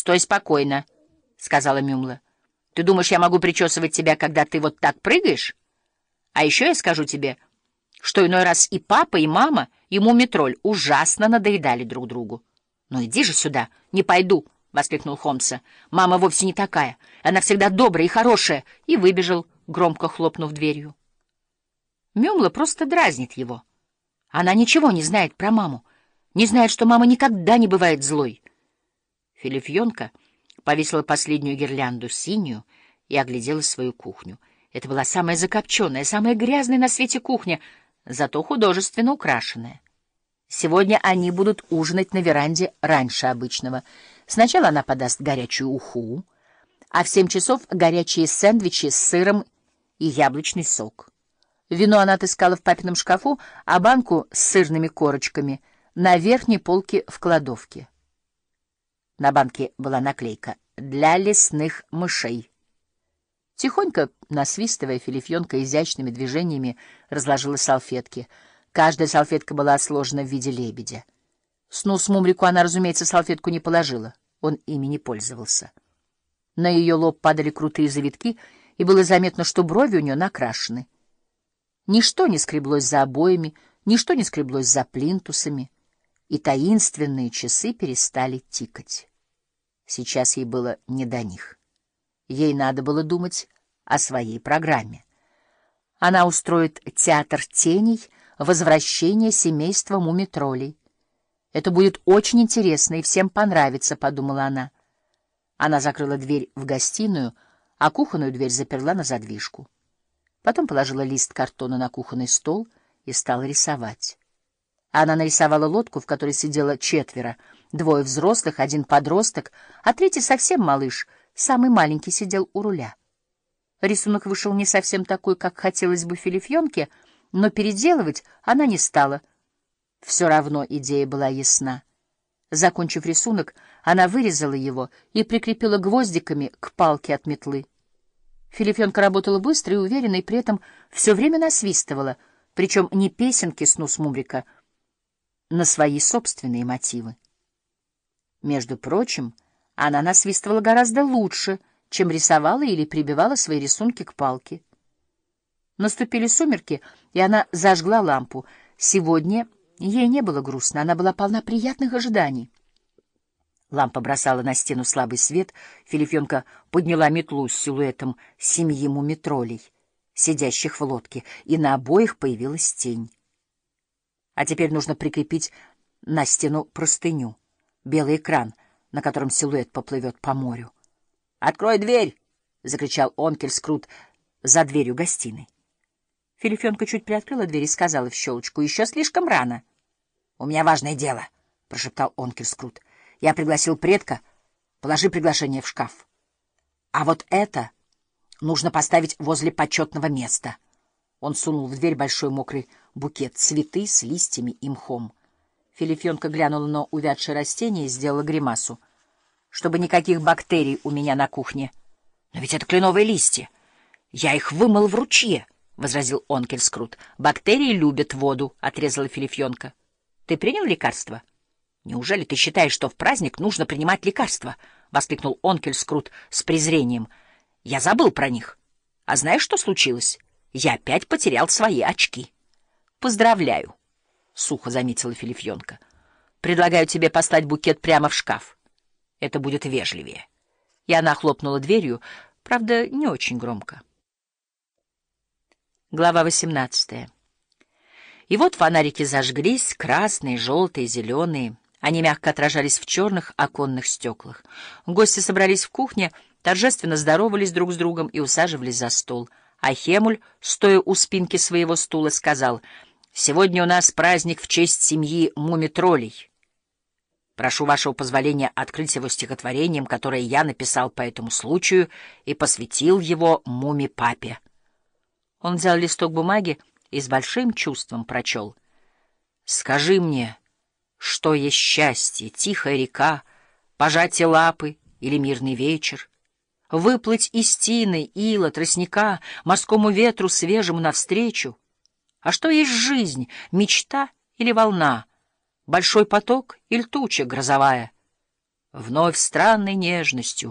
«Стой спокойно», — сказала Мюмла. «Ты думаешь, я могу причесывать тебя, когда ты вот так прыгаешь? А еще я скажу тебе, что иной раз и папа, и мама, и мумитроль ужасно надоедали друг другу. «Ну иди же сюда!» «Не пойду!» — воскликнул Холмса. «Мама вовсе не такая. Она всегда добрая и хорошая!» И выбежал, громко хлопнув дверью. Мюмла просто дразнит его. Она ничего не знает про маму, не знает, что мама никогда не бывает злой. Филифьонка повесила последнюю гирлянду, синюю, и оглядела свою кухню. Это была самая закопченная, самая грязная на свете кухня, зато художественно украшенная. Сегодня они будут ужинать на веранде раньше обычного. Сначала она подаст горячую уху, а в семь часов горячие сэндвичи с сыром и яблочный сок. Вино она отыскала в папином шкафу, а банку с сырными корочками на верхней полке в кладовке. На банке была наклейка «Для лесных мышей». Тихонько, насвистывая, Филифьонка изящными движениями разложила салфетки. Каждая салфетка была сложена в виде лебедя. Снус Мумрику она, разумеется, салфетку не положила. Он ими не пользовался. На ее лоб падали крутые завитки, и было заметно, что брови у нее накрашены. Ничто не скреблось за обоями, ничто не скреблось за плинтусами, и таинственные часы перестали тикать. Сейчас ей было не до них. Ей надо было думать о своей программе. Она устроит театр теней «Возвращение семейства мумитролей». «Это будет очень интересно и всем понравится», — подумала она. Она закрыла дверь в гостиную, а кухонную дверь заперла на задвижку. Потом положила лист картона на кухонный стол и стала рисовать. Она нарисовала лодку, в которой сидело четверо, двое взрослых, один подросток, а третий совсем малыш — Самый маленький сидел у руля. Рисунок вышел не совсем такой, как хотелось бы Филифьонке, но переделывать она не стала. Все равно идея была ясна. Закончив рисунок, она вырезала его и прикрепила гвоздиками к палке от метлы. Филифьонка работала быстро и уверенно, и при этом все время насвистывала, причем не песенки снус Мумрика, на свои собственные мотивы. Между прочим, она насвистывала гораздо лучше, чем рисовала или прибивала свои рисунки к палке. Наступили сумерки, и она зажгла лампу. Сегодня ей не было грустно, она была полна приятных ожиданий. Лампа бросала на стену слабый свет, Филифенка подняла метлу с силуэтом семьи мумитролей, сидящих в лодке, и на обоих появилась тень. А теперь нужно прикрепить на стену простыню, белый экран — на котором силуэт поплывет по морю. «Открой дверь!» — закричал Онкель Скрут за дверью гостиной. Филифенка чуть приоткрыла дверь и сказала в щелочку, «Еще слишком рано». «У меня важное дело», — прошептал Онкель Скрут. «Я пригласил предка. Положи приглашение в шкаф. А вот это нужно поставить возле почетного места». Он сунул в дверь большой мокрый букет, цветы с листьями и мхом. Филифьонка глянула на увядшее растение и сделала гримасу. «Чтобы никаких бактерий у меня на кухне. Но ведь это кленовые листья. Я их вымыл в ручье», — возразил Онкель Скрут. «Бактерии любят воду», — отрезала Филифьонка. «Ты принял лекарство?» «Неужели ты считаешь, что в праздник нужно принимать лекарства?» — воскликнул Онкель Скрут с презрением. «Я забыл про них. А знаешь, что случилось? Я опять потерял свои очки. Поздравляю!» — сухо заметила Филифьонка. — Предлагаю тебе послать букет прямо в шкаф. Это будет вежливее. И она хлопнула дверью, правда, не очень громко. Глава восемнадцатая. И вот фонарики зажглись, красные, желтые, зеленые. Они мягко отражались в черных оконных стеклах. Гости собрались в кухне, торжественно здоровались друг с другом и усаживались за стол. А Хемуль, стоя у спинки своего стула, сказал — Сегодня у нас праздник в честь семьи Мумитролей. Прошу вашего позволения открыть его стихотворением, которое я написал по этому случаю и посвятил его Муми-папе. Он взял листок бумаги и с большим чувством прочел. «Скажи мне, что есть счастье, тихая река, пожатие лапы или мирный вечер?» Выплыть из тины, ила, тростника, морскому ветру свежему навстречу — а что есть жизнь, мечта или волна, большой поток или туча грозовая? Вновь странной нежностью